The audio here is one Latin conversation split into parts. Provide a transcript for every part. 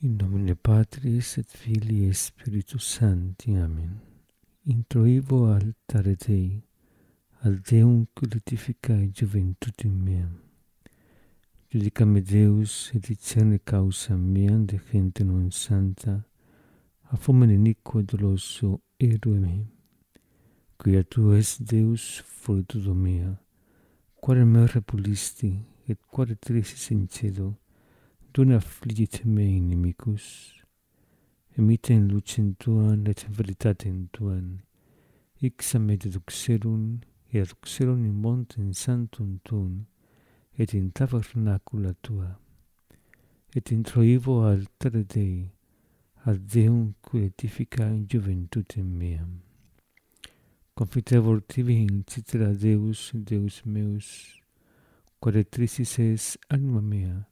In nomine Patris et Filii et Spiritus Sancti. Amen. Introivo altare Dei, al Deum gratificae juventutem meam. Judica me Deus et dicerne causa meam de gente non santa, a fomen iniquo doloso erue me. Quia tu es Deus fortudo mea, quare me repulisti, et quare trisis in cedo, dona affligit me inimicus, emite in lucem tuan et veritatem tuan, ixa me deduxerum, et aduxerum in montem santum tuum, et in tabernacula tua, et introivo altare Dei, ad Deum cui edifica juventutem meam. Confitevor tibi in citera Deus, Deus meus, quare trisis es anima mea,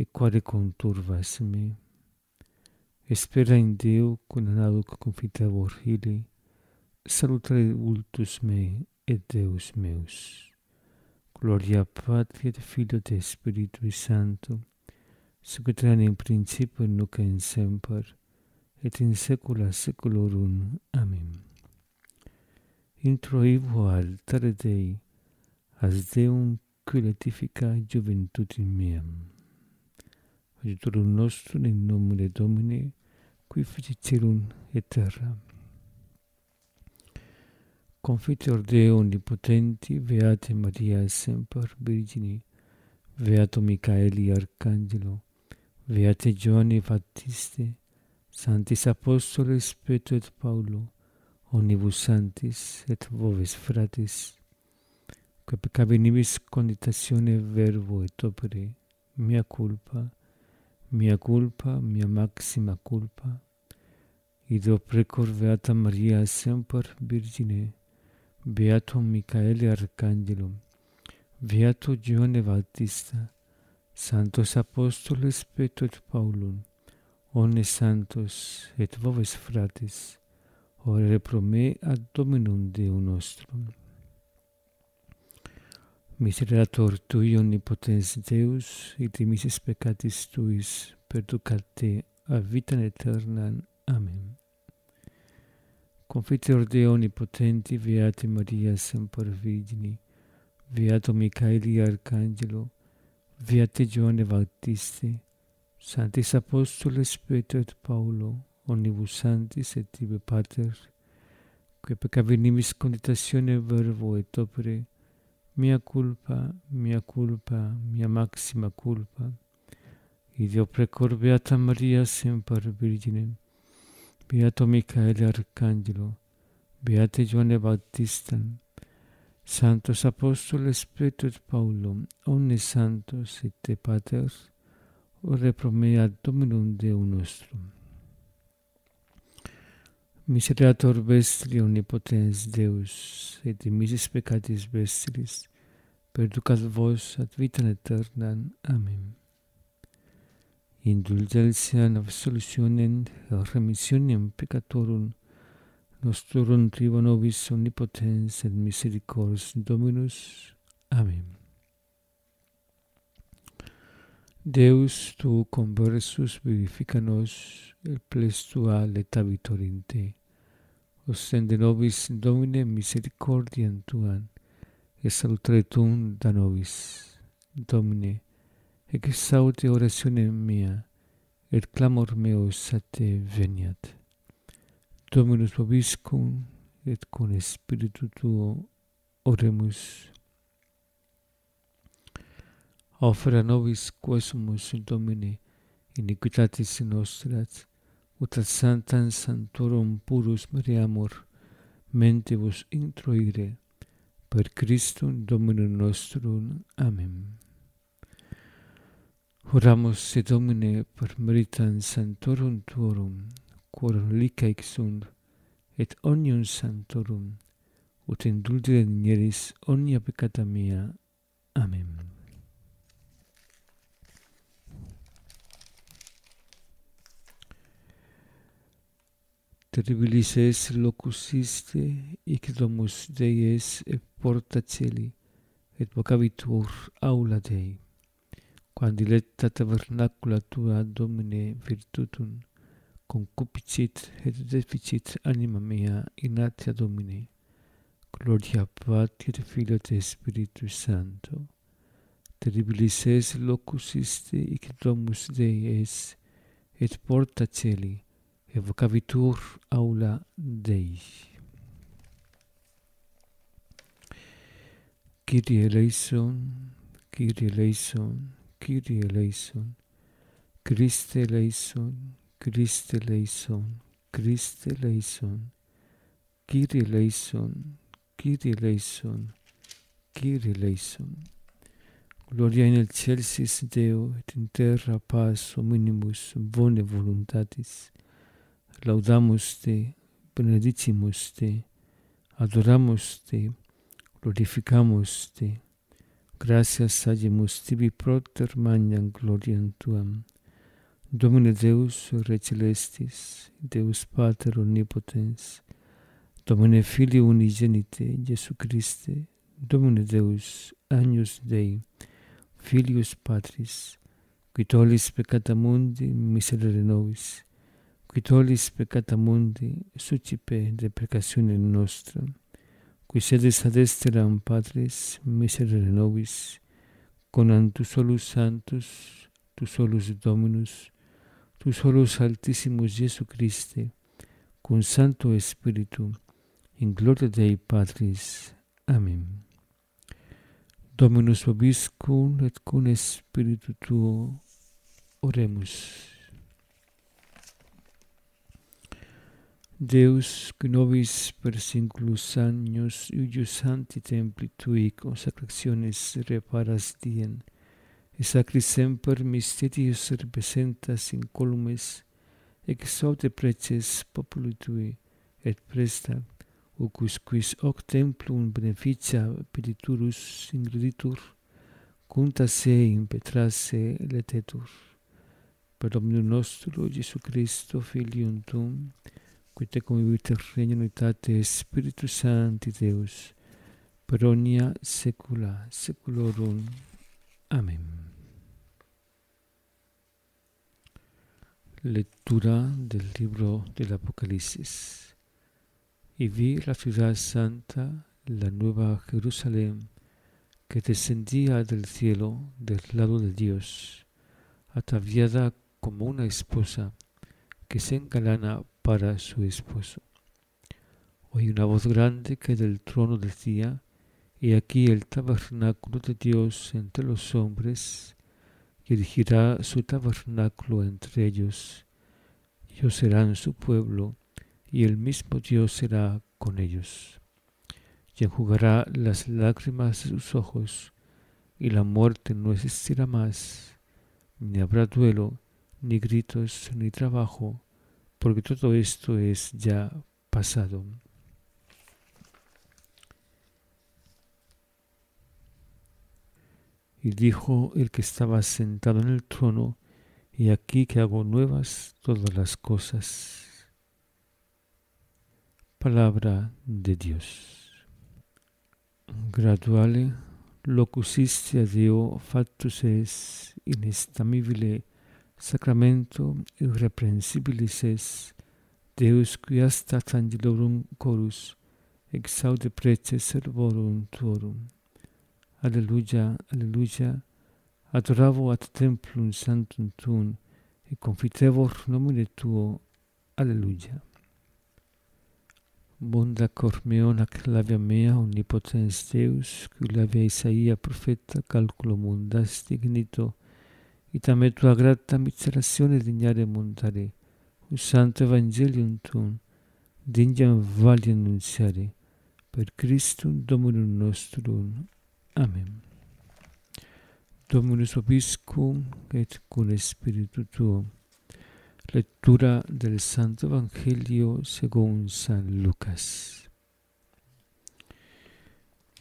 e quare conturvas me. Espera in Deo, con anaduc confitevor hili, salutare ultus me et Deus meus. Gloria Patri et Filio et Spiritui Santo, sicut in principio nunc in semper, et in saecula saeculorum. Amen. Introivo altare Dei, as Deum qui letifica juventutim meam. Ajutorum nostrum in nomine Domini, qui fici celum et terra. Confitor Deo Omnipotenti, Beate Maria Semper Virgini, Beato Michaeli Arcangelo, Beate Giovanni Battiste, Santis Apostoles Petro et Paulo, omnibus santis et voves fratis, que peccavi nimis conditatione verbo et opere, mia culpa, mia culpa, mia maxima culpa, ido precor Beata Maria semper Virgine, Beatum Michaele Arcangelo, Beato Giovanni Battista, Santos Apostoles et Paulum, omnes santos et voves fratis, ore pro me ad Dominum Deum nostrum. Miserator tui omnipotens Deus, et dimisis peccatis tuis perducat te ad vitam aeternam. Amen. Confiteor Deo omnipotenti Beate Maria semper Virgini, Beato Michaeli Arcangelo, Beate Giovanni Battiste, Sanctis Apostoles Petro et Paulo, omnibus santis et tibi pater, que peccavinimis conditatione verbo et opere, mia culpa, mia culpa, mia maxima culpa, ideo precor Beata Maria semper Virgine, Beato Michaele Arcangelo, Beate Joane Battista, Santos Apostoles Petro et Paulo, omnes santos et te Pater, ore pro me ad Dominum Deum nostrum. Miserator vestri omnipotens Deus, et dimisis peccatis vestris, perducat vos ad vitam aeternam. Amen. Indulgentiam absolutionem et remissionem peccatorum nostrum tribo nobis omnipotens et misericors Dominus. Amen. Deus, tu conversus vivifica nos, et ples tua letabitor in te. Ostende nobis Domine misericordiam tuam, et salutare tuum da nobis. Domine, exaute orationem mea, et clamor meus a veniat. Dominus vobiscum, et con spiritu tuo oremus. offre nobis quesumus in Domini iniquitatis nostras, ut ad sanctam santorum purus Mariamur mentibus introire, per Christum Dominum nostrum. Amen. Oramus se Domine per meritam santorum tuorum, quorum licaic sunt, et omnium santorum, ut indulgere in omnia peccata mia. Amen. terribilis es locusiste hic domus Dei es et porta celi et vocavitur aula Dei. Quam diletta tabernacula tua Domine virtutum concupicit et deficit anima mea inatia Domine. Gloria Patri et Filio et Spiritus Sancto terribilis es locus iste hic domus Dei es et porta celi evocavitur aula dei Kyrie eleison, Kyrie eleison, Kyrie eleison, Christe eleison, Christe eleison, Christe eleison, Kyrie eleison, Kyrie eleison, Kyrie eleison. Gloria in excelsis Deo et in terra paz omnibuus bone voluntatis. laudamus te, benedicimus te, adoramus te, glorificamus te. Gracias agimus tibi proter magnam gloriam tuam. Domine Deus, Re Celestis, Deus Pater Omnipotens, Domine Filii Unigenite, Jesu Christe, Domine Deus, Agnus Dei, Filius Patris, qui tollis peccata mundi, miserere nobis, capitolis peccata mundi, sucipe de precatione nostra, qui sedes ad esteram Patris miserere nobis, conan tu solus santus, tu solus Dominus, tu solus altissimus Jesu Christe, cum Santo Spiritu, in gloria Dei Patris. Amen. Dominus vobiscum et cum spiritu tuo oremus. Deus, qui nobis per singulus agnus, ius santi templi tui consacrationes reparas dien, et sacri semper mysterius representas in columes, exaute preces populi tui, et presta, ucus quis hoc templum beneficia pediturus ingreditur, cunta se in petrase letetur. Per Dominum nostro, Jesu Christo, Filium Tum, qui te convivit regno unitate Spiritus Sancti Deus, per omnia saecula saeculorum. Amen. Lectura del libro del Apocalipsis. Y vi la ciudad santa, la nueva Jerusalén, que descendía del cielo del lado de Dios, ataviada como una esposa que se engalana para su esposo. Oí una voz grande que del trono decía, y aquí el tabernáculo de Dios entre los hombres, y erigirá su tabernáculo entre ellos. Ellos serán su pueblo, y el mismo Dios será con ellos. Y enjugará las lágrimas de sus ojos, y la muerte no existirá más, ni habrá duelo, ni gritos, ni trabajo, porque todo esto es ya pasado. Y dijo el que estaba sentado en el trono, y aquí que hago nuevas todas las cosas. Palabra de Dios. Graduale locusistia Deo factus es inestamibile sacramento irreprensibilis es, Deus qui astat angelorum chorus, exaude prece servorum tuorum. Alleluia, alleluia, adoravo ad templum sanctum tuum, et confitevor nomine tuo, alleluia. Bonda cor meona clavia mea omnipotens Deus, qui lavia Isaia profeta calculo mundas dignito, et me tua grata micerazione dignare montare, un santo evangelium tuum, dignam vali annunziare, per Christum Dominum nostrum. Amen. Dominus obiscum et cum spiritu tuo. Lectura del Santo Evangelio según San Lucas.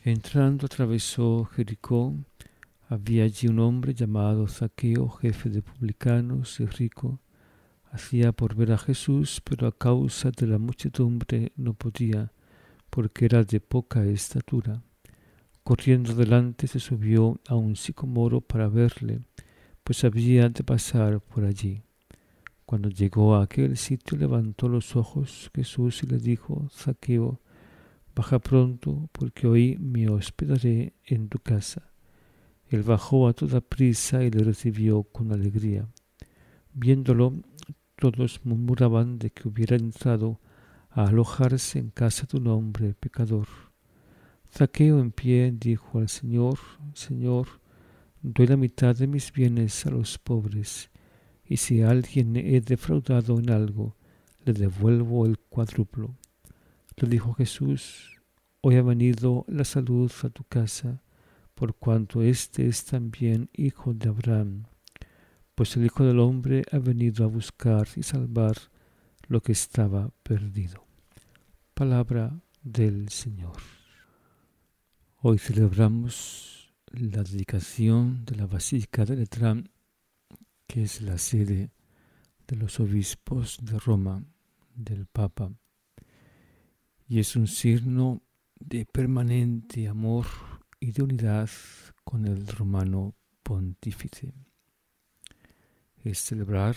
Entrando atravesó Jericó, Había allí un hombre llamado Zaqueo, jefe de publicanos y rico. Hacía por ver a Jesús, pero a causa de la muchedumbre no podía, porque era de poca estatura. Corriendo delante se subió a un sicomoro para verle, pues había de pasar por allí. Cuando llegó a aquel sitio levantó los ojos Jesús y le dijo, Zaqueo, baja pronto, porque hoy me hospedaré en tu casa. Él bajó a toda prisa y le recibió con alegría. Viéndolo, todos murmuraban de que hubiera entrado a alojarse en casa de un hombre pecador. Zaqueo en pie dijo al Señor, Señor, doy la mitad de mis bienes a los pobres, y si a alguien he defraudado en algo, le devuelvo el cuádruplo. Le dijo Jesús, hoy ha venido la salud a tu casa, por cuanto éste es también hijo de Abraham, pues el Hijo del Hombre ha venido a buscar y salvar lo que estaba perdido. Palabra del Señor. Hoy celebramos la dedicación de la Basílica de Letrán, que es la sede de los obispos de Roma, del Papa, y es un signo de permanente amor y de unidad con el romano pontífice. Es celebrar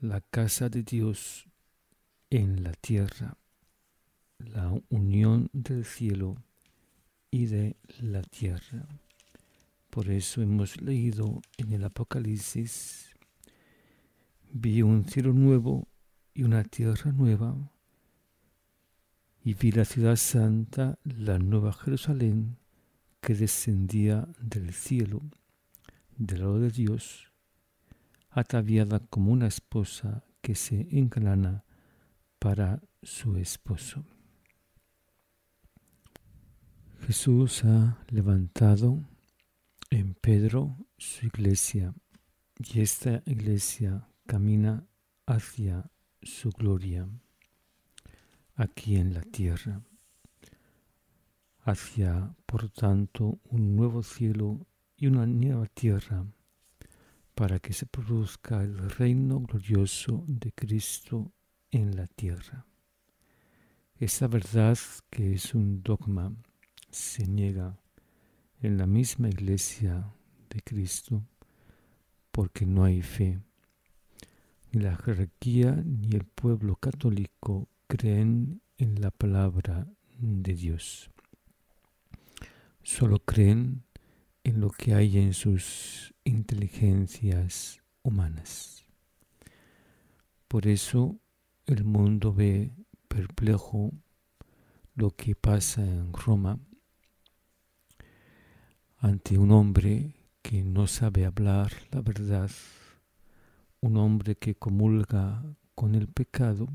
la casa de Dios en la tierra, la unión del cielo y de la tierra. Por eso hemos leído en el Apocalipsis, vi un cielo nuevo y una tierra nueva, y vi la ciudad santa, la nueva Jerusalén, que descendía del cielo, del lado de Dios, ataviada como una esposa que se engalana para su esposo. Jesús ha levantado en Pedro su iglesia y esta iglesia camina hacia su gloria aquí en la tierra, hacia, por tanto, un nuevo cielo y una nueva tierra, para que se produzca el reino glorioso de Cristo en la tierra. Esa verdad que es un dogma se niega en la misma iglesia de Cristo porque no hay fe. Ni la jerarquía ni el pueblo católico creen en la palabra de Dios. Solo creen en lo que hay en sus inteligencias humanas. Por eso el mundo ve perplejo lo que pasa en Roma ante un hombre que no sabe hablar la verdad, un hombre que comulga con el pecado,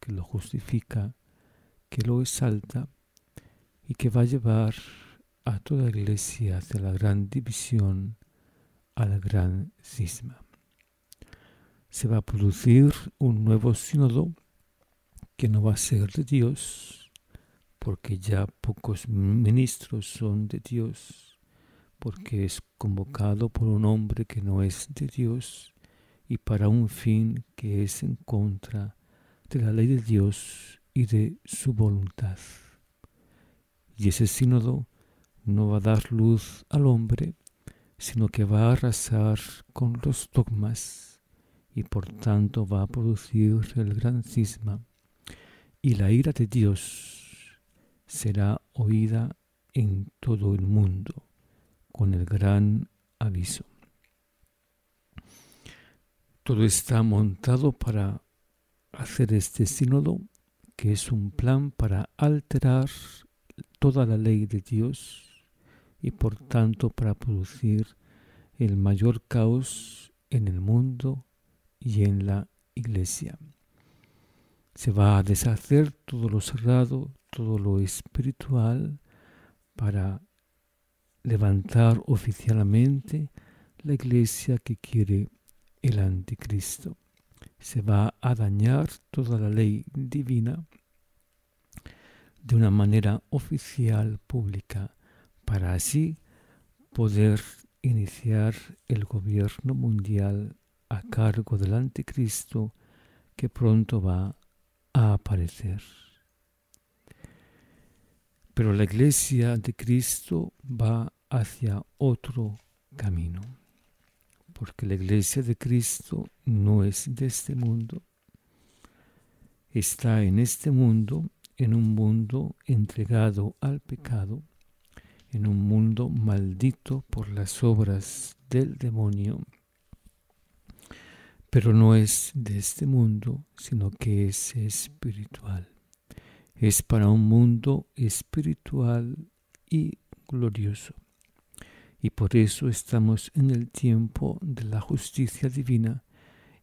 que lo justifica, que lo exalta y que va a llevar a toda iglesia hacia la gran división, a la gran cisma. Se va a producir un nuevo sínodo que no va a ser de Dios, porque ya pocos ministros son de Dios, porque es convocado por un hombre que no es de Dios y para un fin que es en contra de la ley de Dios y de su voluntad. Y ese sínodo no va a dar luz al hombre, sino que va a arrasar con los dogmas y por tanto va a producir el gran cisma y la ira de Dios será oída en todo el mundo con el gran aviso. Todo está montado para hacer este sínodo, que es un plan para alterar toda la ley de Dios y por tanto para producir el mayor caos en el mundo y en la iglesia. Se va a deshacer todo lo cerrado, todo lo espiritual, para levantar oficialmente la iglesia que quiere el anticristo. Se va a dañar toda la ley divina de una manera oficial, pública, para así poder iniciar el gobierno mundial a cargo del anticristo que pronto va a aparecer. Pero la iglesia de Cristo va hacia otro camino. Porque la iglesia de Cristo no es de este mundo. Está en este mundo, en un mundo entregado al pecado, en un mundo maldito por las obras del demonio, pero no es de este mundo, sino que es espiritual. Es para un mundo espiritual y glorioso. Y por eso estamos en el tiempo de la justicia divina,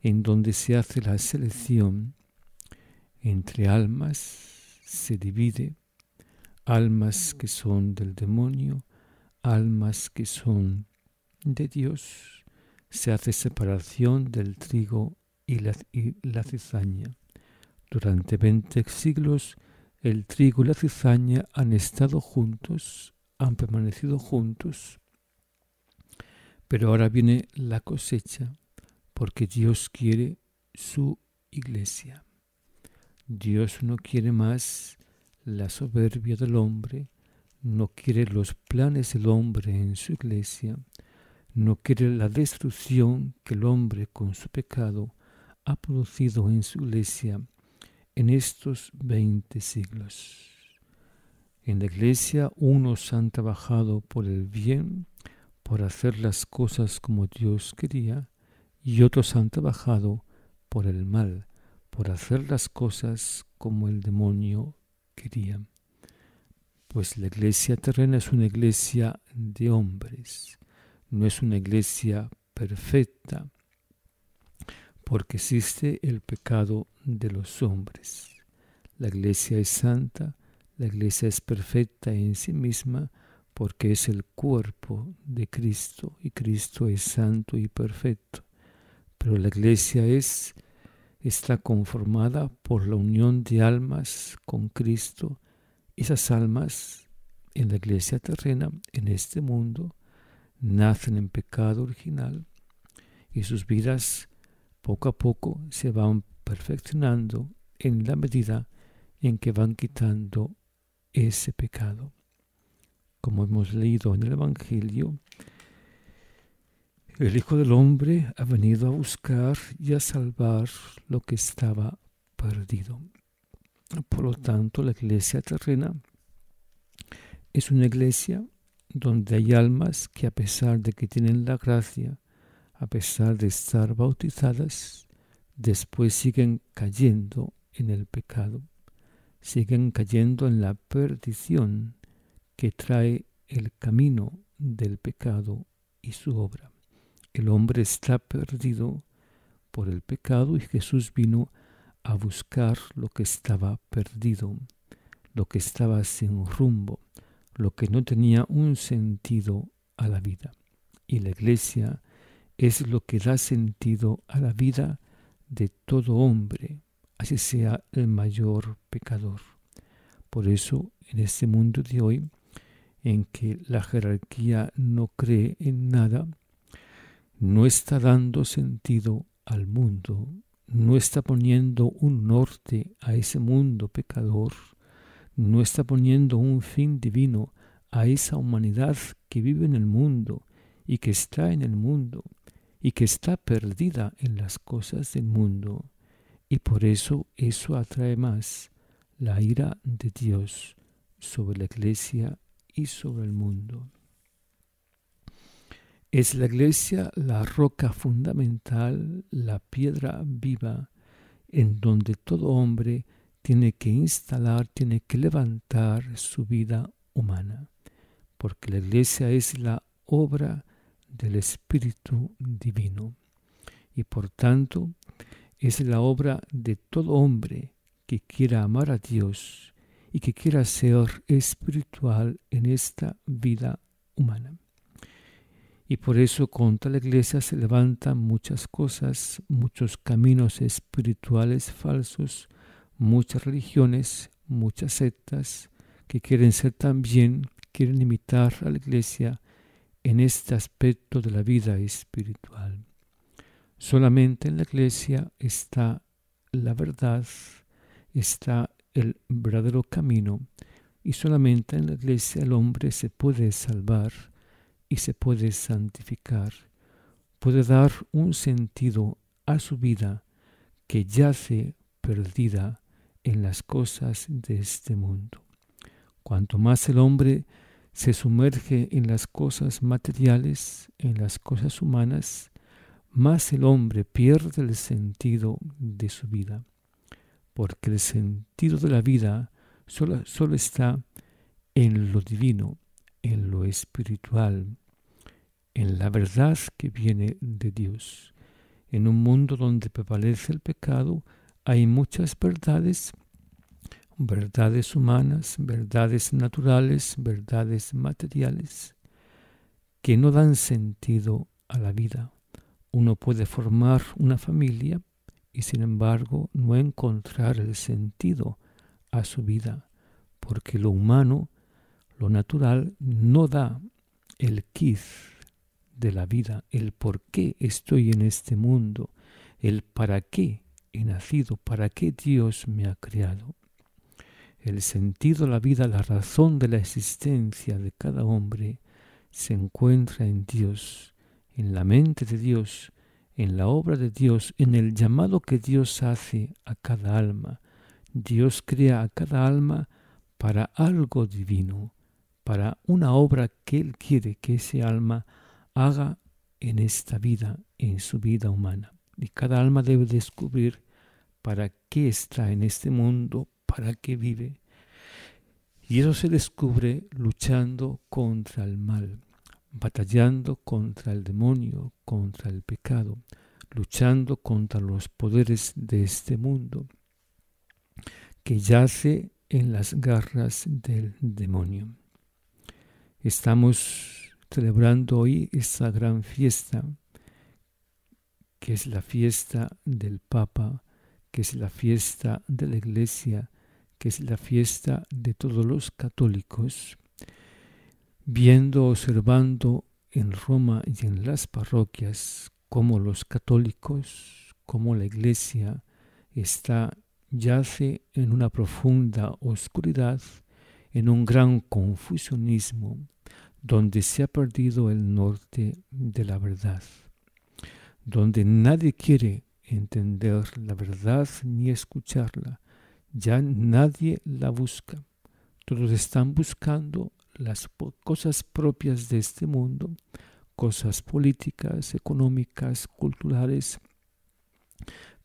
en donde se hace la selección entre almas, se divide almas que son del demonio, almas que son de Dios, se hace separación del trigo y la, cizaña. Durante veinte siglos el trigo y la cizaña han estado juntos, han permanecido juntos, pero ahora viene la cosecha porque Dios quiere su iglesia. Dios no quiere más la soberbia del hombre, no quiere los planes del hombre en su iglesia, no quiere la destrucción que el hombre con su pecado ha producido en su iglesia en estos veinte siglos. En la iglesia unos han trabajado por el bien, por hacer las cosas como Dios quería, y otros han trabajado por el mal, por hacer las cosas como el demonio quería. Pues la iglesia terrena es una iglesia de hombres, no es una iglesia perfecta, porque existe el pecado de los hombres. La iglesia es santa, la iglesia es perfecta en sí misma, porque es el cuerpo de Cristo y Cristo es santo y perfecto. Pero la iglesia es está conformada por la unión de almas con Cristo. Esas almas en la iglesia terrena, en este mundo, nacen en pecado original y sus vidas poco a poco se van perfeccionando en la medida en que van quitando ese pecado. Como hemos leído en el Evangelio, el Hijo del Hombre ha venido a buscar y a salvar lo que estaba perdido. Por lo tanto, la iglesia terrena es una iglesia donde hay almas que a pesar de que tienen la gracia, a pesar de estar bautizadas, después siguen cayendo en el pecado, siguen cayendo en la perdición que trae el camino del pecado y su obra. El hombre está perdido por el pecado y Jesús vino a buscar lo que estaba perdido, lo que estaba sin rumbo, lo que no tenía un sentido a la vida. Y la iglesia es lo que da sentido a la vida de todo hombre, así sea el mayor pecador. Por eso, en este mundo de hoy, en que la jerarquía no cree en nada, no está dando sentido al mundo, no está poniendo un norte a ese mundo pecador, no está poniendo un fin divino a esa humanidad que vive en el mundo y que está en el mundo y que está perdida en las cosas del mundo. Y por eso eso atrae más la ira de Dios sobre la iglesia y sobre el mundo. Es la iglesia la roca fundamental, la piedra viva, en donde todo hombre tiene que instalar, tiene que levantar su vida humana, porque la iglesia es la obra del Espíritu Divino y por tanto es la obra de todo hombre que quiera amar a Dios y que quiera ser espiritual en esta vida humana. Y por eso contra la iglesia se levantan muchas cosas, muchos caminos espirituales falsos, muchas religiones, muchas sectas que quieren ser también, quieren imitar a la iglesia en este aspecto de la vida espiritual. Solamente en la iglesia está la verdad, está el verdadero camino y solamente en la iglesia el hombre se puede salvar y se puede santificar, puede dar un sentido a su vida que yace perdida en las cosas de este mundo. Cuanto más el hombre se sumerge en las cosas materiales, en las cosas humanas, más el hombre pierde el sentido de su vida, porque el sentido de la vida solo, solo está en lo divino, en lo espiritual, en la verdad que viene de Dios. En un mundo donde prevalece el pecado, hay muchas verdades, verdades humanas, verdades naturales, verdades materiales, que no dan sentido a la vida. Uno puede formar una familia y sin embargo no encontrar el sentido a su vida, porque lo humano, lo natural, no da el quiz de la vida, el por qué estoy en este mundo, el para qué he nacido, para qué Dios me ha creado. El sentido la vida, la razón de la existencia de cada hombre se encuentra en Dios, en la mente de Dios, en la obra de Dios, en el llamado que Dios hace a cada alma. Dios crea a cada alma para algo divino, para una obra que Él quiere que ese alma haga en esta vida, en su vida humana. Y cada alma debe descubrir para qué está en este mundo, para qué vive. Y eso se descubre luchando contra el mal, batallando contra el demonio, contra el pecado, luchando contra los poderes de este mundo, que yace en las garras del demonio. Estamos celebrando hoy esta gran fiesta, que es la fiesta del Papa, que es la fiesta de la Iglesia, que es la fiesta de todos los católicos, viendo, observando en Roma y en las parroquias cómo los católicos, cómo la Iglesia está, yace en una profunda oscuridad, en un gran confusionismo, donde se ha perdido el norte de la verdad, donde nadie quiere entender la verdad ni escucharla, ya nadie la busca. Todos están buscando las cosas propias de este mundo, cosas políticas, económicas, culturales,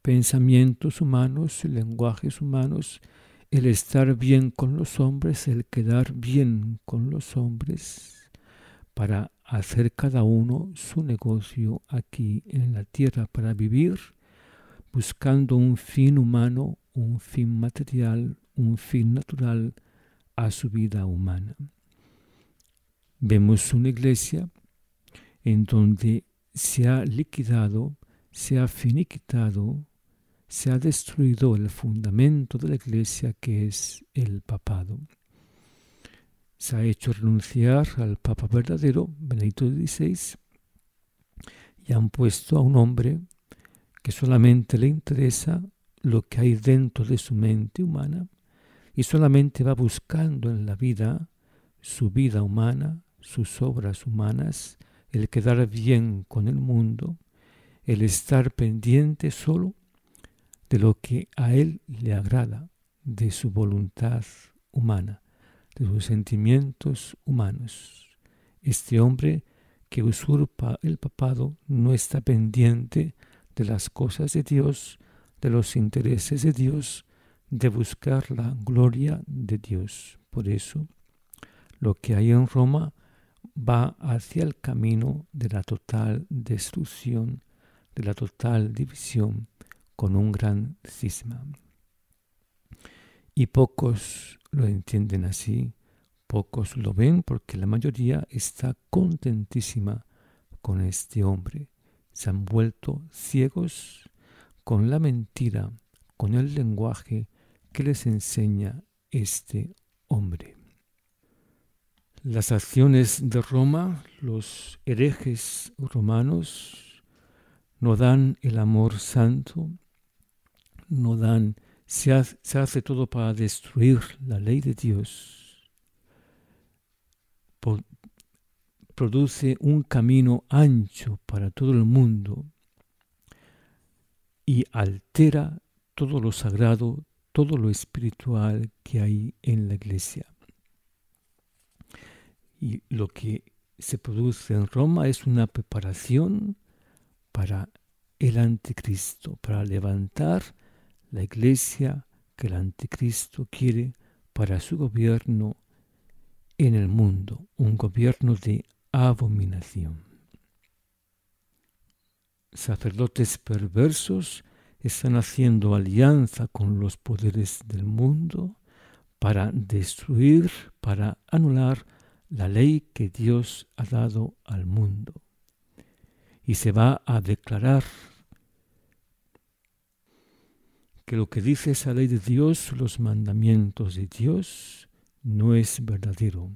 pensamientos humanos, lenguajes humanos, el estar bien con los hombres, el quedar bien con los hombres, para hacer cada uno su negocio aquí en la tierra para vivir buscando un fin humano, un fin material, un fin natural a su vida humana. Vemos una iglesia en donde se ha liquidado, se ha finiquitado, se ha destruido el fundamento de la iglesia que es el papado. Se ha hecho renunciar al Papa verdadero, Benedicto XVI, y han puesto a un hombre que solamente le interesa lo que hay dentro de su mente humana y solamente va buscando en la vida su vida humana, sus obras humanas, el quedar bien con el mundo, el estar pendiente solo de lo que a él le agrada, de su voluntad humana de sus sentimientos humanos. Este hombre que usurpa el papado no está pendiente de las cosas de Dios, de los intereses de Dios, de buscar la gloria de Dios. Por eso, lo que hay en Roma va hacia el camino de la total destrucción, de la total división, con un gran cisma. Y pocos lo entienden así, pocos lo ven porque la mayoría está contentísima con este hombre. Se han vuelto ciegos con la mentira, con el lenguaje que les enseña este hombre. Las acciones de Roma, los herejes romanos, no dan el amor santo, no dan se hace, todo para destruir la ley de Dios, produce un camino ancho para todo el mundo y altera todo lo sagrado, todo lo espiritual que hay en la iglesia. Y lo que se produce en Roma es una preparación para el anticristo, para levantar la iglesia que el anticristo quiere para su gobierno en el mundo, un gobierno de abominación. Sacerdotes perversos están haciendo alianza con los poderes del mundo para destruir, para anular la ley que Dios ha dado al mundo. Y se va a declarar que lo que dice esa ley de Dios, los mandamientos de Dios, no es verdadero.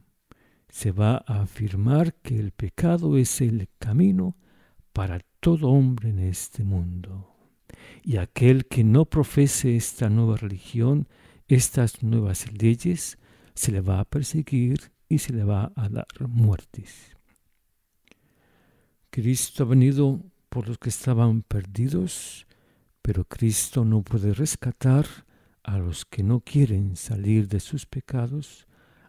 Se va a afirmar que el pecado es el camino para todo hombre en este mundo. Y aquel que no profese esta nueva religión, estas nuevas leyes, se le va a perseguir y se le va a dar muertes. Cristo ha venido por los que estaban perdidos, pero Cristo no puede rescatar a los que no quieren salir de sus pecados,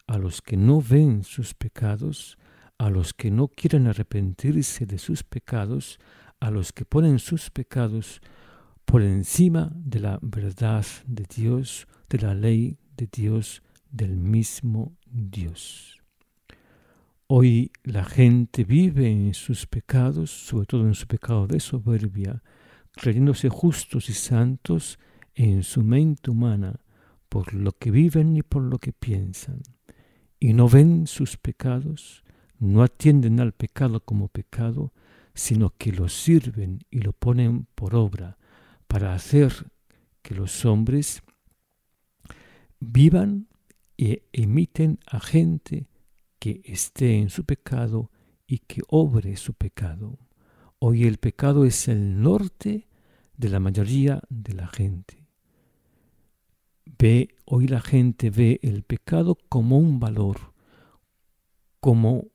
a los que no ven sus pecados, a los que no quieren arrepentirse de sus pecados, a los que ponen sus pecados por encima de la verdad de Dios, de la ley de Dios, del mismo Dios. Hoy la gente vive en sus pecados, sobre todo en su pecado de soberbia, creyéndose justos y santos en su mente humana por lo que viven y por lo que piensan, y no ven sus pecados, no atienden al pecado como pecado, sino que lo sirven y lo ponen por obra para hacer que los hombres vivan e imiten a gente que esté en su pecado y que obre su pecado. Hoy el pecado es el norte de la mayoría de la gente. Ve, hoy la gente ve el pecado como un valor, como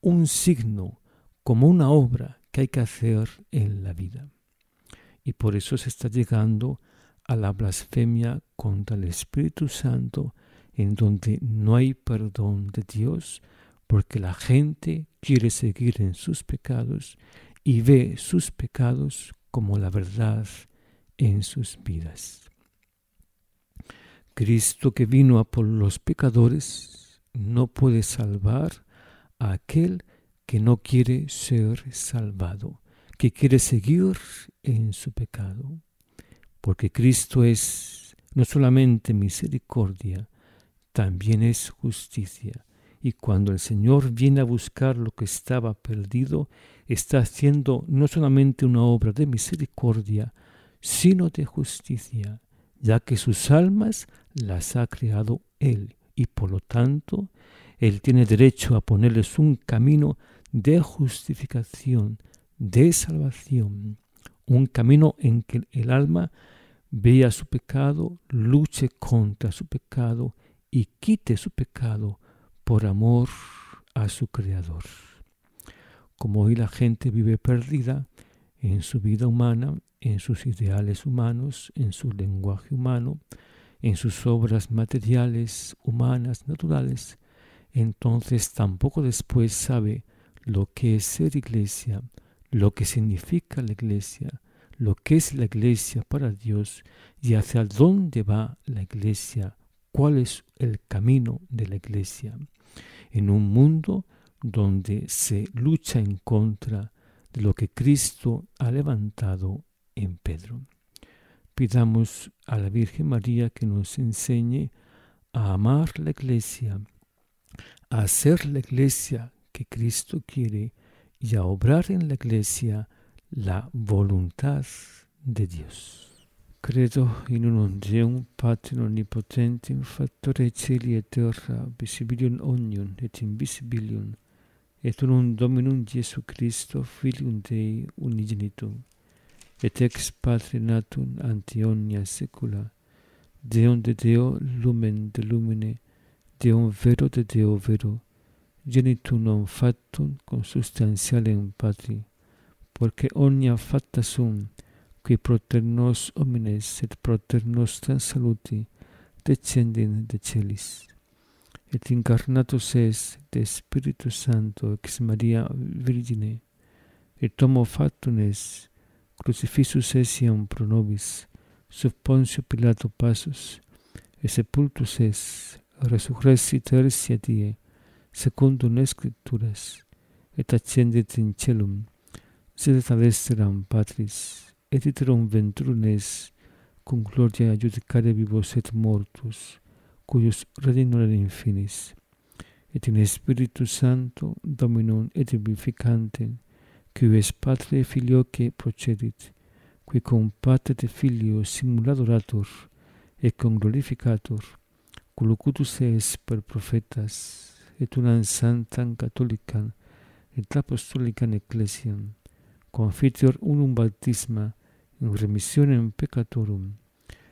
un signo, como una obra que hay que hacer en la vida. Y por eso se está llegando a la blasfemia contra el Espíritu Santo, en donde no hay perdón de Dios, porque la gente quiere seguir en sus pecados y ve sus pecados como la verdad en sus vidas. Cristo que vino a por los pecadores no puede salvar a aquel que no quiere ser salvado, que quiere seguir en su pecado, porque Cristo es no solamente misericordia, también es justicia. Y cuando el Señor viene a buscar lo que estaba perdido, está haciendo no solamente una obra de misericordia, sino de justicia, ya que sus almas las ha creado Él, y por lo tanto Él tiene derecho a ponerles un camino de justificación, de salvación, un camino en que el alma vea su pecado, luche contra su pecado y quite su pecado por amor a su Creador. Como hoy la gente vive perdida en su vida humana, en sus ideales humanos, en su lenguaje humano, en sus obras materiales, humanas, naturales, entonces tampoco después sabe lo que es ser iglesia, lo que significa la iglesia, lo que es la iglesia para Dios y hacia dónde va la iglesia, cuál es el camino de la iglesia. En un mundo donde se lucha en contra de lo que Cristo ha levantado en Pedro. Pidamos a la Virgen María que nos enseñe a amar la iglesia, a hacer la iglesia que Cristo quiere y a obrar en la iglesia la voluntad de Dios. Credo in un Deum Pater omnipotentem factore celi et terra, visibilium omnium et invisibilium, et unum Dominum Iesu Christo, Filium Dei, unigenitum, et ex Patre natum ante omnia saecula, Deum de Deo lumen de lumine, Deum vero de Deo vero, genitum non factum consustantialem Patri, porque omnia facta sum, qui proter nos homines et proter nostra saluti descendin de celis. Et incarnatus es de Spiritus Santo ex Maria Virgine, et homo factum es, crucifixus etiam pro nobis, sub Pontio Pilato passus, et sepultus es, resurrexit tertia die, secundum Scripturas, et ascendit in celum, sedet ad esteram Patris, et iterum ventrunes cum gloria iudicare vivos et mortus, cuius redinore infinis. Et in Spiritu Santo, Dominum et vivificantem, qui es Patre Filioque procedit, qui cum Patre et Filio simuladoratur, et conglorificator, culucutus es per profetas, et unam santam catholicam et apostolicam ecclesiam, confiteor unum baptisma, remissionem peccatorum,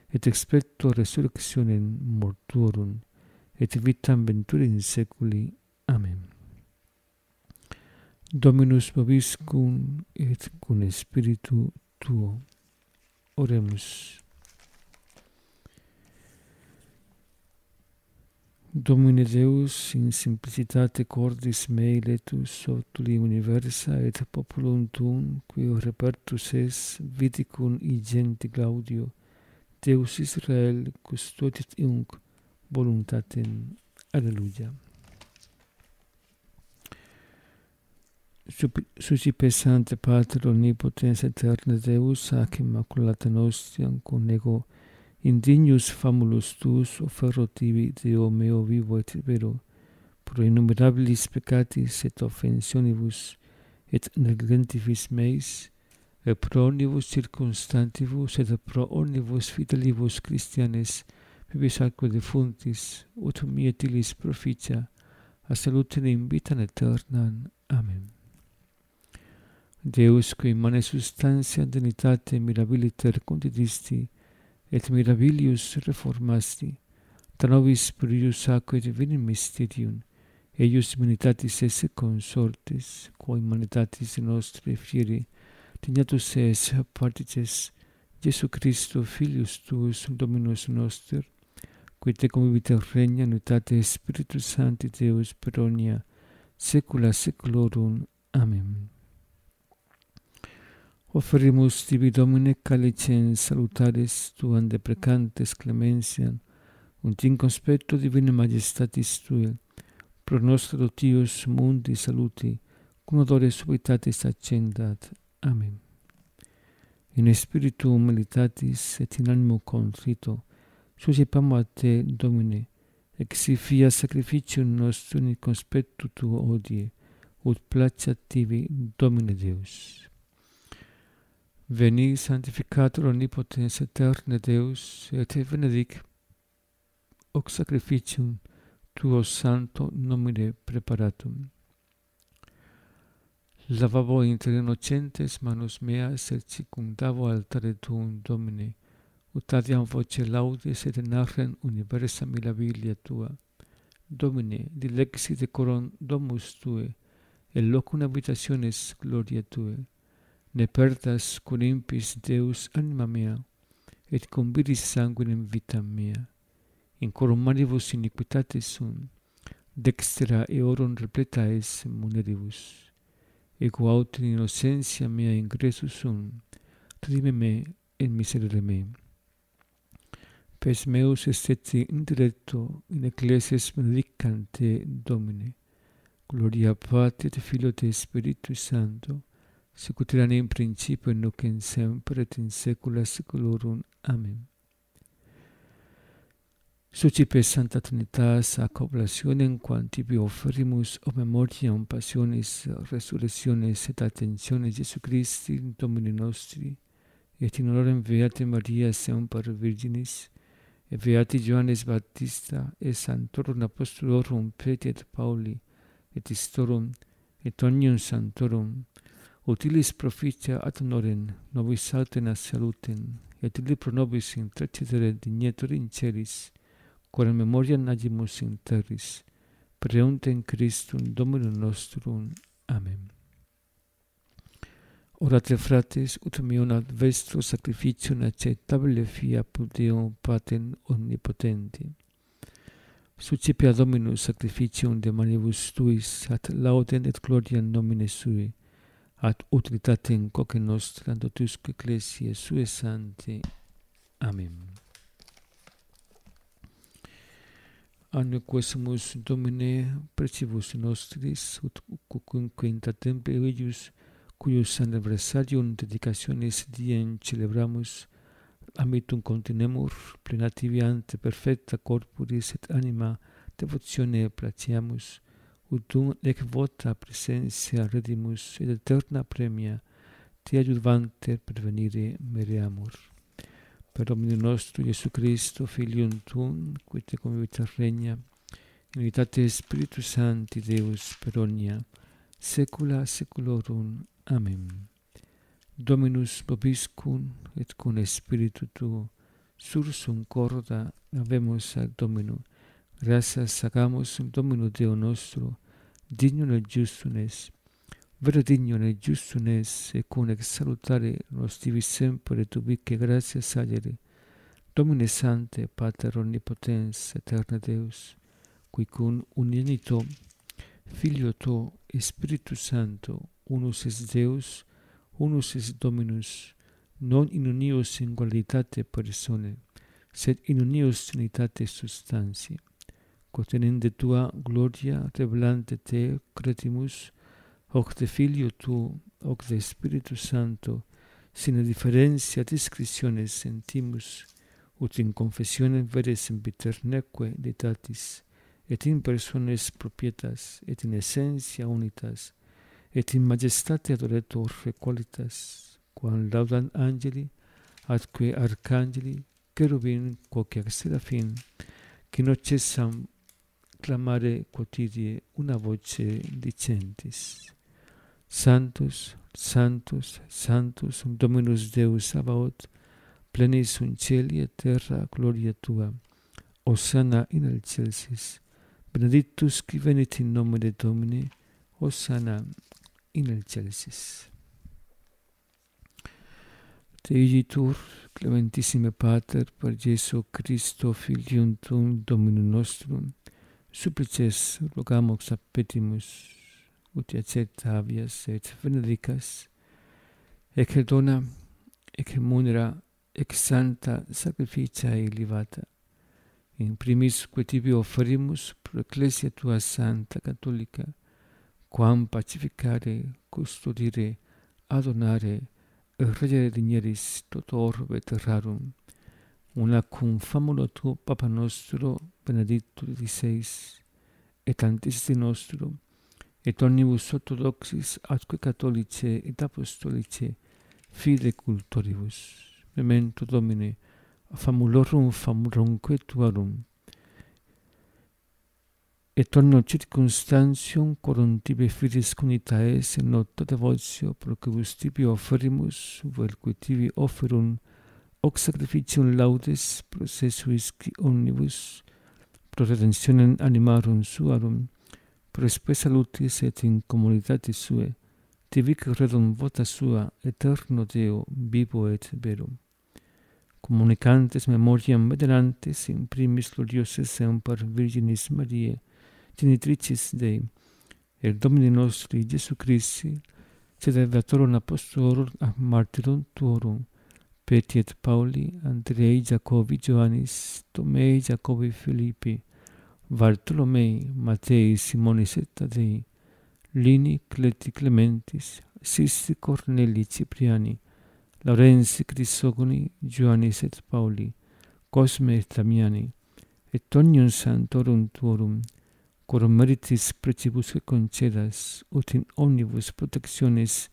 et expecto resurrectionem mortuorum, et vitam venturi in seculi. Amen. Dominus vobiscum et cum spiritu tuo. Oremus. Domine Deus, in simplicitate cordis mei letus sotuli universa et populum tuum, qui repertus es, viticum igenti Claudio, Deus Israel custodit iunc voluntatem. Alleluia. Suscipe Sante Pater Omnipotens Eterne Deus, ac Immaculata Nostiam, con ego indignus famulus tuus offero tibi, Deo meo vivo et vero, pro innumerabilis peccatis et offensionibus, et negligentibus meis, et pro omnibus circunstantibus, et pro omnibus fidelibus Christianes, bibis aqua defuntis, ut mietilis proficia, a salutem vitam aeternan. Amen. Deus, qui mane substantia denitate mirabiliter condidisti, et mirabilius reformasti, tranovis prius saco et vinim mysterium, eius humanitatis esse consortes, quo humanitatis nostri fieri, tignatus es partices Jesu Christo, Filius Tuus, Dominus noster, qui te convivite regna nutate Spiritus Sancti Deus per omnia, secula seculorum. Amen. Offrimus tibi Domine calicen salutaris tuan deprecantes clemensiam, und in conspetto divine majestatis tue, pro nostro dotios mundi saluti, cum odore subitatis accendat. Amen. In spiritu humilitatis et in animo contrito, suscepamo a te, Domine, exi fia sacrificium nostrum in conspectu tuo odie, ut placiat tibi, Domine Deus. Veni sanctificator omnipotens eterne Deus, et benedic hoc sacrificium tuo santo nomine preparatum. Lavabo inter innocentes manus meas et circumdavo altare tuum Domine, ut adiam voce laudes et narren universa mirabilia tua. Domine, dilexi decorum domus tue, et locum habitationes gloria tue ne perdas cum impis Deus anima mea, et cum viris sanguinem vitam mea. In corum manibus iniquitatis sunt, dextra eorum repleta es muneribus. Ego aut in innocentia mea ingressus sunt, redime me in miserere me. Pes meus esteti indirecto in ecclesias benedicante Domine, gloria Patri et Filio et Spiritus Sancto, sicut in principio et nunc in semper et in saecula saeculorum. Amen. Sucipe Santa Trinitas ac oblationem quam tibi offerimus o memoriam passionis resurrectionis et attentionis Jesu Christi Domini nostri et in honorem Beate Maria semper Virginis et Beati Johannes Baptista et Sanctorum Apostolorum Petri et Pauli et Istorum et omnium Sanctorum utilis profitia ad honorem nobis saltenas salutem, et illi pro nobis in trectere dignetur in celis, quorum memoriam agimus in terris, preuntem Christum Dominum nostrum. Amen. Orate frates, ut meum ad vestro sacrificium acceptabile fia put Deum Patem Omnipotenti. Sucipia Dominus sacrificium de manibus tuis, at laudem et gloriam nomine sui, at utilitatem coque nostra totusque ecclesiae sue sancti. Amen. Domine precibus nostris, ut cucunque in temple eius, cuius anniversarium dedicationis diem celebramus, amitum continuemur, plenativi ante perfecta corporis et anima devotione placiamus, ut dum nec vota presentia redimus et eterna premia te adiuvanter pervenire mereamur. Per omni nostro Iesu Christo, Filium Tuum, qui te convivita regna, in unitate Spiritus Sancti Deus per omnia, saecula saeculorum. Amen. Dominus vobiscum et cum spiritu tuo, sursum corda avemus ad Dominum, Graças sagamos un Domino Deo nostro, digno nel giusto nes, vero digno nel giusto nes, e con ex salutare nos divi sempre tu che grazie sagere. Domine Sante, Pater Omnipotens, Eterna Deus, qui con unienito, Figlio tuo e Spirito Santo, unus es Deus, unus es Dominus, non in unius singularitate persone, sed in unius trinitate substantiae substantia. Quod tua gloria revelante te credimus, hoc de filio tu, hoc de Spiritu Santo, sine differentia discretiones sentimus, ut in confessione vere sempiter neque detatis, et in persones propietas, et in essentia unitas, et in majestate adoretur qualitas, quam laudan angeli, atque arcangeli, cherubin, quoque serafin, qui no clamare quotidie una voce dicentis. Sanctus, Sanctus, Sanctus, Dominus Deus Sabaoth, plenis un cieli et terra gloria Tua, Hosanna in excelsis, benedictus qui venit in nomine Domini, Hosanna in excelsis. Te igitur, clementissime Pater, per Jesu Christo, Filium Tuum, Dominum Nostrum, Supplices rogamox appetimus, ut iacet avias et benedicas, ec dona, ec munera, ec santa sacrificia livata. In primis quae tibi offerimus pro ecclesia tua santa cattolica, quam pacificare, custodire, adonare, e regere digneris tot orbe terrarum, una cum famulo tuo, Papa nostro, benedictus XVI, et antisti nostro, et omnibus orthodoxis atque catholice et apostolice, fide cultoribus. Memento Domine, famulorum famulumque tuarum, et omno circunstantium quorum tibi fidis conitaes in nota devotio procubus tibi offerimus, verque tibi offerum hoc sacrificium laudes processuis qui omnibus pro retentionem animarum suarum, pro spe salutis et in comunitate sue, tibic redum vota sua, eterno Deo, vivo et verum. communicantes memoriam venerantes in primis glorioses semper Virginis Mariae, genitricis Dei, et Domini nostri Jesu Christi, sed Apostolorum, ad martyrum tuorum, Petiet Pauli, Andrei, Jacobi, Ioannis, Tomei, Jacobi, Filipi, Bartolomei, Matei, Simonis et Tadei, Lini, Cleti, Clementis, Sisti, Corneli, Cipriani, Laurenzi, Crisogoni, Ioannis et Pauli, Cosme et Damiani, et omnium santorum tuorum, quorum meritis precibus concedas, ut in omnibus protectiones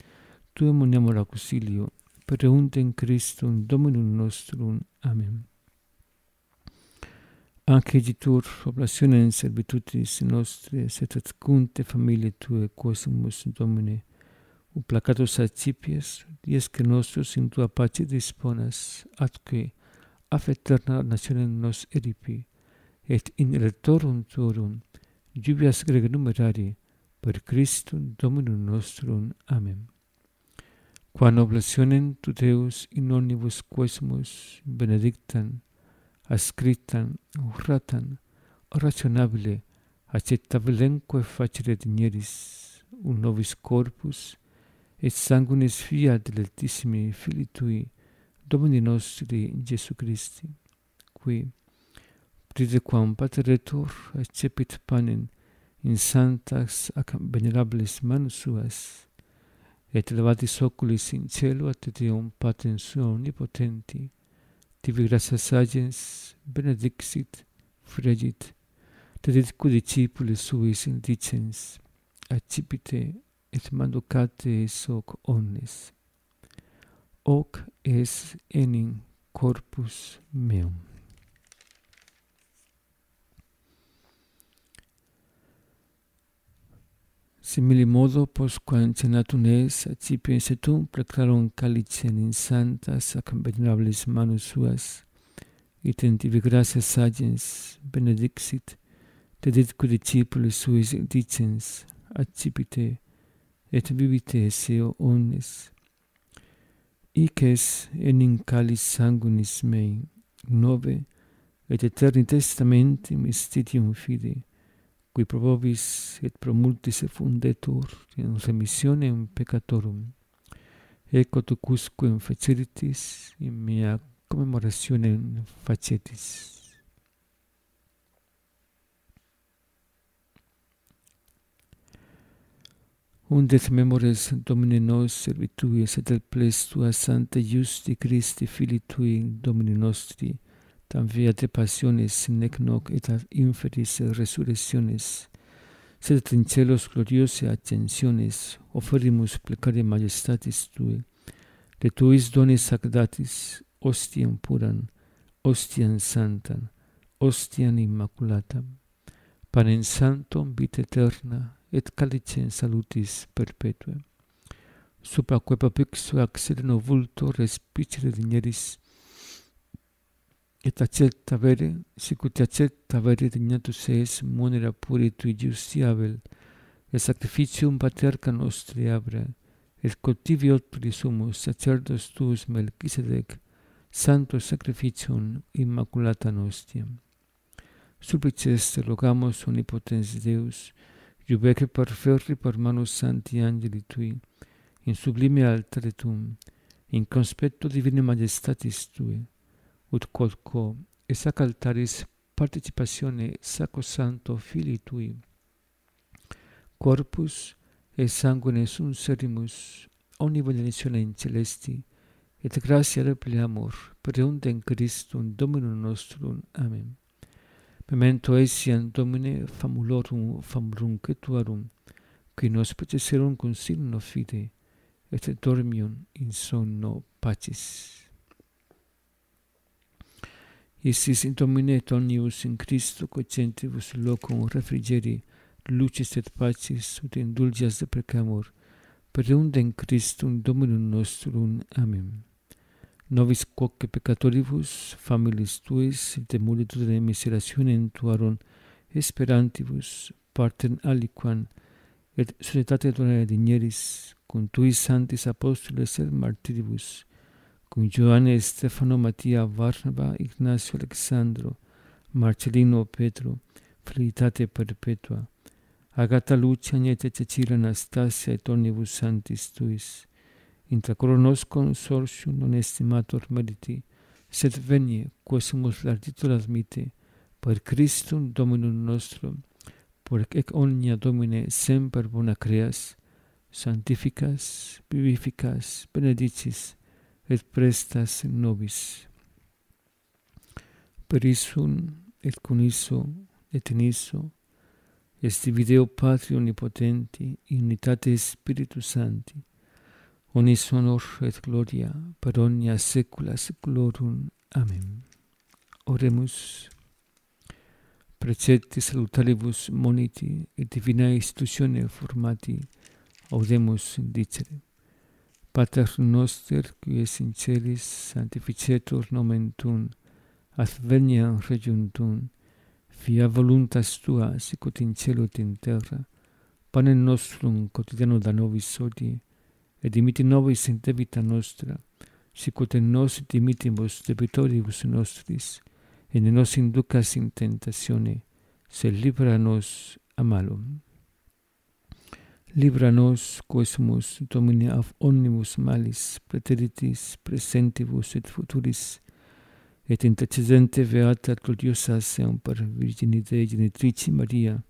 tuum unemur auxilio, preuntem Christum Dominum nostrum. Amen. Anche di tur in servitutis nostre, set et cunte familie tue quosumus Domine, u placatus accipies, dies que nostros in tua pace disponas, atque af eterna nationem nos eripi, et in electorum tuorum, jubias gregnum numerari, per Christum Dominum nostrum. Amen qua oblationem tuteus in omnibus quesmus benedictam, ascritam, urratam, rationabile, acceptabilenque facere digneris, un novis corpus, et sanguinis fiat letissimi filii tui, Domini nostri Jesu Christi, qui, pridequam Pater etur accepit panem in sanctas ac venerabilis manus suas, et levatis oculis in cielo ad Deum patens suo omnipotenti, tibi gratias agens benedixit, fregit, dedicus discipulis suis in dicens, accipite et manducate es hoc omnes. Hoc es enim corpus meum. Similimodo, posquance natunes, accipiens setum plectaron calicen in santas, venerables manus suas, et in tibi gracias sagens, benedixit, deditque discipulis suis dicens, accipite, et vivite seo omnes. Ices enim calis sanguinis mei, nove, et eterni testamenti mistitium fidei, qui probovis et pro multis effundetur in emissionem peccatorum. ecco tu quisquem facilitis in mea commemorationem facetis. Undes memores Domine nos servitui et et ples tua sancta justi Christi fili tui Domine nostri tam viate pasiones nec noc et inferis resurrecciones, sed trincelos gloriose attentiones offerimus plecare majestatis tui. De Tuis donis sacdatis ostiam puran, ostiam santam ostiam immaculatam, panem santum vita eterna, et calicem salutis perpetue supra quae papixo ac sedeno vulto respicere digneris et acet vere, sicut acet vere dignatus es munera puri tui justiavel, et sacrificium paterca nostri abra, et cultivi otri sumus sacerdos tuus Melchisedec, santo sacrificium immaculata nostia. Suplices te rogamus omnipotens Deus, iubeque parferri per manus santi angeli tui, in sublime altare tum, in conspetto divine majestatis tui, ut quodco es ac altaris participatione sacrosanto filii tui. Corpus et sanguine sunserimus omni veneratione in celesti et gratia reple amor pereundem Christum Dominum nostrum. Amen. Memento etiam Domine famulorum famulum tuarum qui nos petiserunt cum signo fide et dormium in sonno pacis. Isis in domineton ius in Christo cocentibus locum refrigeri, lucis et pacis ut indulgias de precamur, per in Christum Dominum nostrum. Amen. Novis quoque peccatoribus, familis tuis, de multitude miserationem tuarum, esperantibus, parten aliquam, et societate donare dinieris, cum tuis santis apostoles et martiribus, con Giovanni Stefano Mattia Varnaba Ignacio Alexandro Marcellino Petro Felicitate Perpetua Agata Lucia Nieta Cecilia Anastasia et omnibus santis tuis intra coronos consortium non estimator meriti sed venie quosimus l'artitul admite per Christum Dominum nostrum por ec omnia Domine semper bona creas sanctificas vivificas benedicis et prestas nobis. Per Isum et con Iso et in Iso est video Patri Omnipotenti in unitate Spiritus Sancti, onis honor et gloria per omnia saecula saeculorum. Amen. Oremus. Precepti salutaribus moniti et divina institutione formati audemus dicere. Pater noster, qui es in celis sanctificetur nomen tuum, adveniam regium tuum, fia voluntas tua, sicut in cielo et in terra. Panem nostrum quotidiano da nobis hodie, et dimiti nobis in debita nostra, sicut in nos dimittimus debitoribus nostris, et ne nos inducas in tentatione, sed libera nos a malum. Libra nos, quae domine af omnibus malis, preteritis, presentibus et futuris, et intercedente Beata Gloriosa Seum per Virgini Dei Genitrici Maria,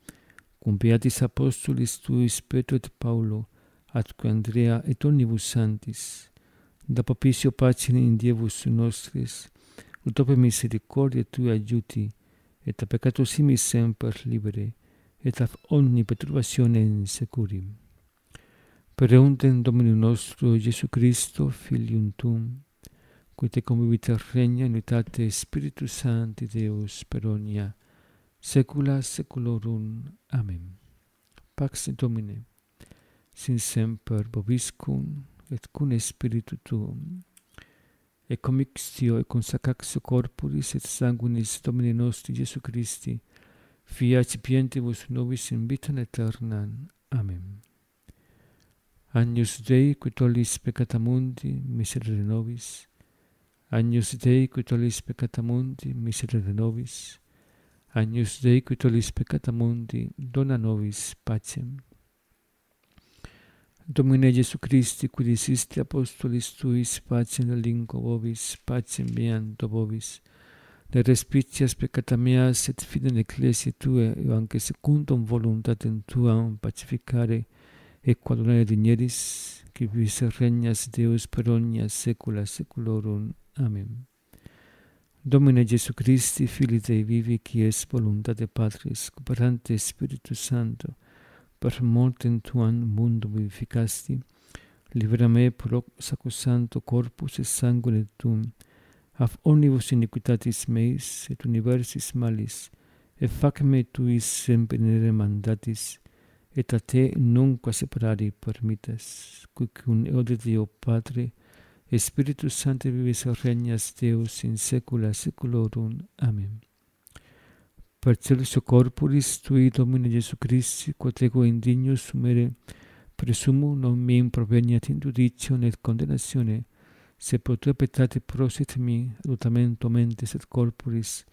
cum Beatis Apostolis Tuis Petro et Paulo, atque Andrea et omnibus Santis, da papitio pacine in Dievus nostris, utope misericordia Tui adiuti, et a peccato simis semper libere, et af omni perturbationem securim. Per untem Dominum nostro Iesu Christo, Filium Tum, qui te convivite regna in unitate Spiritus Sancti Deus per omnia saecula saeculorum. Amen. Pax Domine, sin semper vobiscum et cum spiritu tuum, et commixtio et consacaxio corporis et sanguinis Domine nostri Iesu Christi, fiat cipientibus nobis in vitam aeternam. Amen. Agnus Dei, qui tollis peccata mundi, miserere nobis. Agnus Dei, qui tollis peccata mundi, miserere nobis. Agnus Dei, qui tollis peccata mundi, dona nobis pacem. Domine Jesu Christi, qui disisti apostolis tuis, pacem lingo vobis, pacem vianto vobis, ne respicias peccata mea, sed fidem ecclesia tue, e anche secundum voluntatem tuam pacificare, e quadrone digneris, qui vis regnas Deus per omnia secula seculorum. Amen. Domine Gesù Christi, Fili Dei vivi, qui es voluntate Patris, cooperante Spiritus Santo, per mortem tuam mundum vivificasti, libera me pro sacrosanto corpus et sanguine tuum, af omnibus iniquitatis meis et universis malis, et fac me tuis semper mandatis, et a te nunca separari permitas, quicum eode Deo Patre, et Spiritus Sancte vivis regnas Deus in saecula saeculorum. Amen. Per celus corporis tui, Domine Jesu Christi, quod ego indignus sumere, presumo non meum in indudition et condemnatione, se potrepetati prosit mi lutamento mentis et corporis,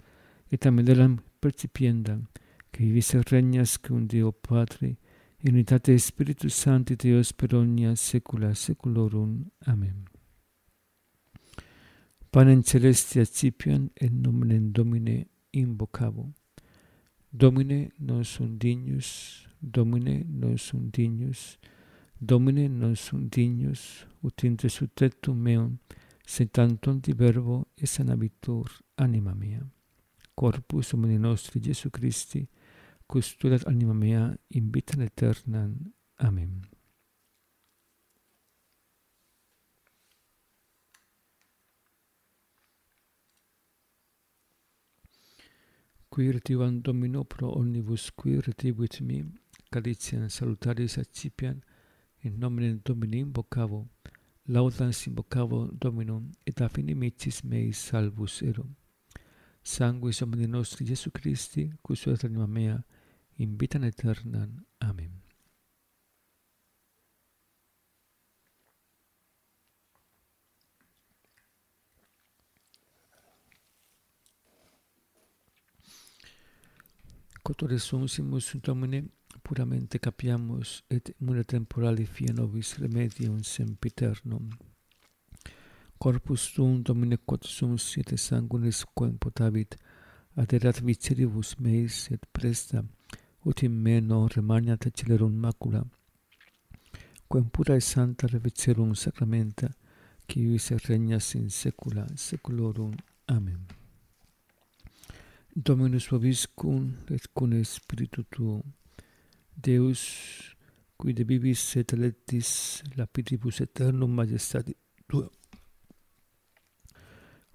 et amedelam percipiendam, che vis regnas cum Deo Patri, in unitate Spiritus Sancti Deus per omnia secula seculorum. Amen. Panem celestia cipian et nomen Domine invocabo. Domine non sunt dignus, Domine non sunt dignus, Domine nos undignus, ut utinte sutetum meum, sed tantum ti verbo es anabitur anima mea. Corpus omni nostri Jesu Christi, custodat anima mea in vitam aeternam. Amen. Quirti van domino pro omnibus quirti with me, calician salutaris accipian, in nomine Domini invocavo, laudans invocavo Dominum, et a fini mei salvus erum. Sanguis omni nostri Jesu Christi, cus et anima mea, in vitam aeternam. Amen. Cotore sum simus Domine, puramente capiamus et mune temporali fia nobis remedium sempiternum. Corpus tuum domine quod sum sit sanguinis quem potavit, aderat viceribus meis et presta, ut in meno remaniat celerum macula, quem pura et santa revicerum sacramenta, quius regnas in saecula saeculorum. Amen. Dominus vobiscum et cum spiritu tuum, Deus, qui debibis et electis lapidibus eternum majestati tua.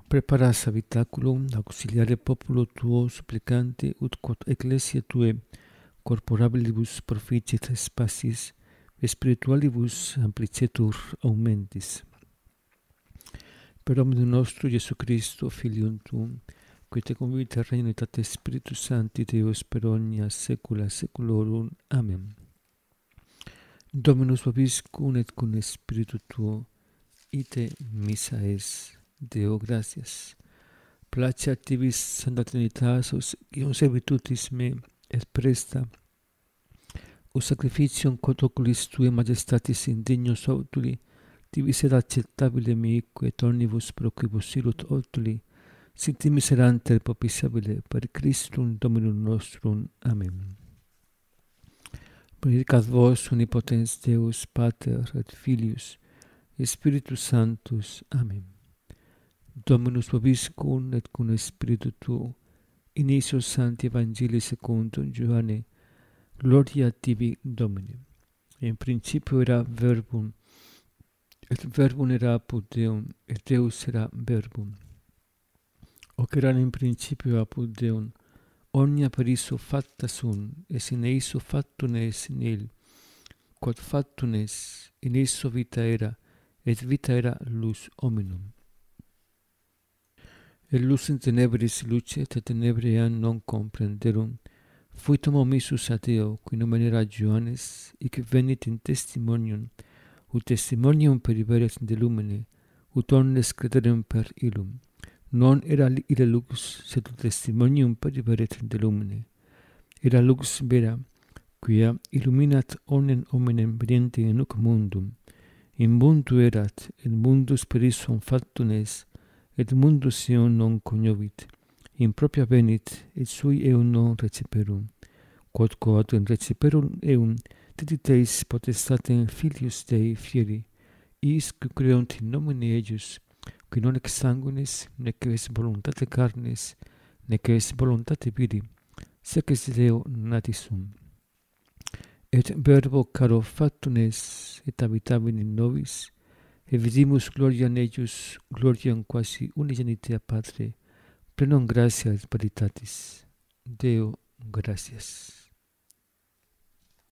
Preparas habitaculum auxiliare populo tuo supplicante ut quod ecclesia tue corporabilibus proficit trespassis et spiritualibus amplicetur aumentis. Per omni nostru Iesu Christo, Filium Tuum, qui te convivit regnum et spiritus sancti Deus per omnia saecula saeculorum amen. Dominus vobiscum et cum spiritu tuo ite missa es. Deo gratias. Placia tivis Santa Trinitatis ium servitutis me et presta o sacrificium quod oculis tue majestatis indignus autuli, tibi sed acceptabile meque et omnibus pro quibus silut obtuli sit miserante popissabile per Christum Dominum nostrum. Amen. Benedicat vos omnipotens Deus, Pater et Filius, et Spiritus Sanctus. Amen. Dominus vobiscum et cum Spiritu tuo. in Initio Sancti Evangelii secundum Ioanne, Gloria tibi Domine. In principio era verbum, et verbum era apud Deum, et Deus era verbum operare in principio apud Deum, ogni aperisso factas sunt, es in eiso factum es in il, quod factum es, in eiso vita era, et vita era lus hominum. Et lus in tenebris lucet, et tenebriam non comprenderum, fuitum omissus a Deo, qui nomen era Johannes, ic venit in testimonium, ut testimonium periberet de lumine, ut omnes crederem per illum. Non era ira lux, sed testimonium periperet de lumine. Era lux vera, quia illuminat omnem hominem vidente in hoc mundum. In buntu erat, et mundus perissum factum es, et mundus eum non cognovit. In propria venit, et sui eum non reciperum. Quod coatum reciperum eum, tediteis potestatem filius Dei fieri, is que creont in nomine eius qui non ex sanguinis, nec ex voluntate carnis, nec ex voluntate viri, sec ex Deo natis sum. Et verbo caro factum es, et habitabil in nobis, et vidimus gloria eius, gloriam quasi unigenitea Patre, plenum gratia et veritatis. Deo, gratias.